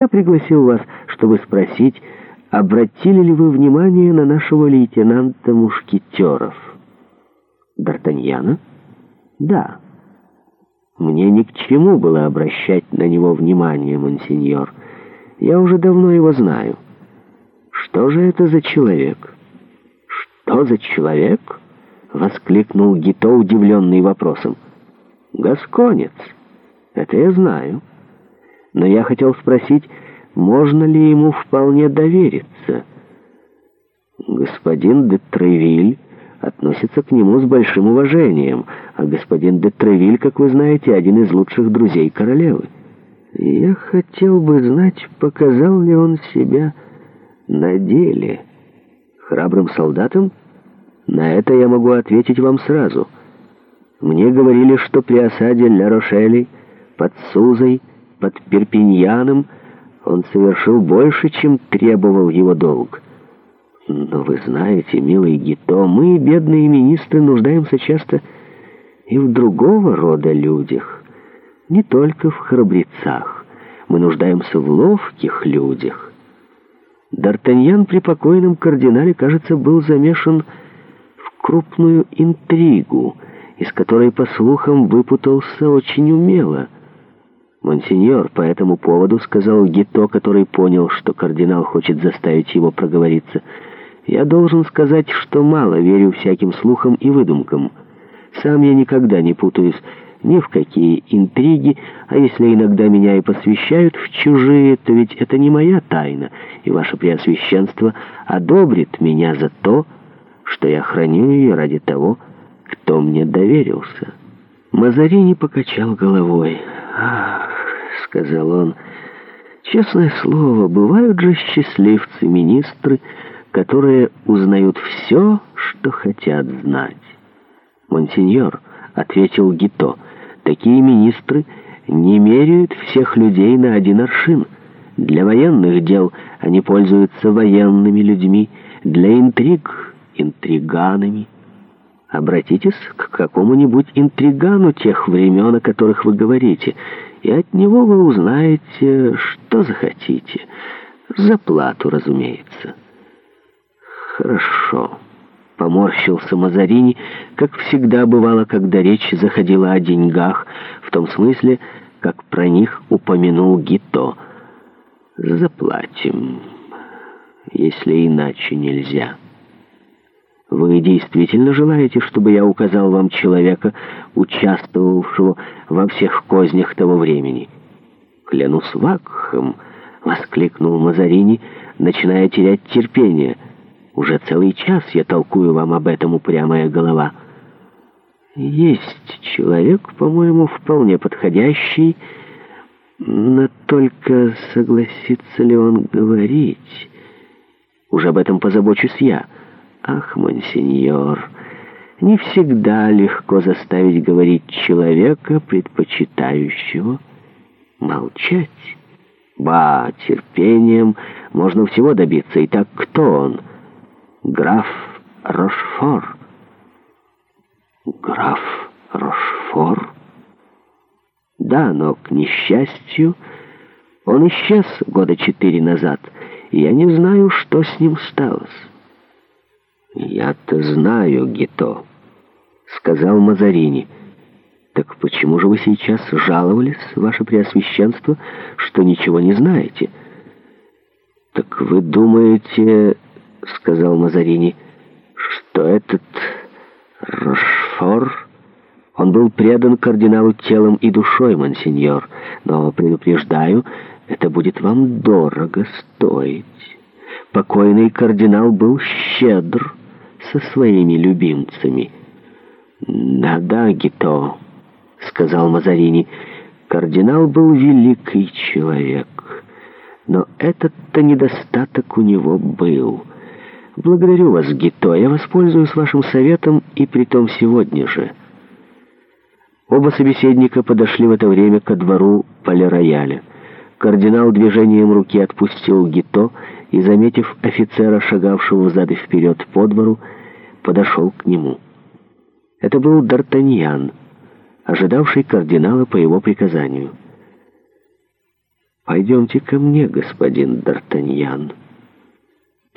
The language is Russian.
Я пригласил вас, чтобы спросить, обратили ли вы внимание на нашего лейтенанта Мушкетеров? Д'Артаньяна? Да. Мне ни к чему было обращать на него внимание, монсеньор. Я уже давно его знаю. Что же это за человек? Что за человек? Воскликнул Гито, удивленный вопросом. Гасконец. Это я знаю. — но я хотел спросить, можно ли ему вполне довериться. Господин де Тревиль относится к нему с большим уважением, а господин де Тревиль, как вы знаете, один из лучших друзей королевы. Я хотел бы знать, показал ли он себя на деле храбрым солдатом? На это я могу ответить вам сразу. Мне говорили, что при осаде Ля-Рошели под Сузой – под Перпиньяном он совершил больше, чем требовал его долг. Но вы знаете, милый Гито, мы, бедные министры, нуждаемся часто и в другого рода людях, не только в храбрецах. Мы нуждаемся в ловких людях. Д'Артаньян при покойном кардинале, кажется, был замешан в крупную интригу, из которой, по слухам, выпутался очень умело — «Монсеньор, по этому поводу», — сказал Гито, который понял, что кардинал хочет заставить его проговориться, — «я должен сказать, что мало верю всяким слухам и выдумкам. Сам я никогда не путаюсь ни в какие интриги, а если иногда меня и посвящают в чужие, то ведь это не моя тайна, и ваше Преосвященство одобрит меня за то, что я храню ее ради того, кто мне доверился». Мазарини покачал головой. «Ах!» сказал он. Честное слово, бывают же счастливцы-министры, которые узнают все, что хотят знать. Монсеньор, — ответил Гито, — такие министры не меряют всех людей на один аршин. Для военных дел они пользуются военными людьми, для интриг — интриганами. Обратитесь к какому-нибудь интригану тех времен, о которых вы говорите, и от него вы узнаете, что захотите. За плату, разумеется. Хорошо. Поморщился Мазарини, как всегда бывало, когда речь заходила о деньгах, в том смысле, как про них упомянул Гито. Заплатим, если иначе нельзя». Вы действительно желаете, чтобы я указал вам человека, участвовавшего во всех кознях того времени? Клянусь Вакхом, воскликнул Мазарини, начиная терять терпение. Уже целый час я толкую вам об этом упрямая голова. Есть человек, по-моему, вполне подходящий, но только согласится ли он говорить? Уже об этом позабочусь я. Ах, монсеньор, не всегда легко заставить говорить человека, предпочитающего молчать. Ба, терпением можно всего добиться. Итак, кто он? Граф Рошфор. Граф Рошфор? Да, но, к несчастью, он исчез года четыре назад, и я не знаю, что с ним сталось. «Я-то знаю, Гито», — сказал Мазарини. «Так почему же вы сейчас жаловались, ваше Преосвященство, что ничего не знаете?» «Так вы думаете, — сказал Мазарини, — что этот Рошфор...» Он был предан кардиналу телом и душой, монсеньор, но, предупреждаю, это будет вам дорого стоить. Покойный кардинал был щедр, со своими любимцами. «Да-да, Гито», — сказал Мазарини, — «кардинал был великий человек, но этот-то недостаток у него был. Благодарю вас, Гито, я воспользуюсь вашим советом и притом сегодня же». Оба собеседника подошли в это время ко двору полирояля. Кардинал движением руки отпустил Гито и, заметив офицера, шагавшего взад и вперед по двору, подошел к нему. Это был Д'Артаньян, ожидавший кардинала по его приказанию. «Пойдемте ко мне, господин Д'Артаньян»,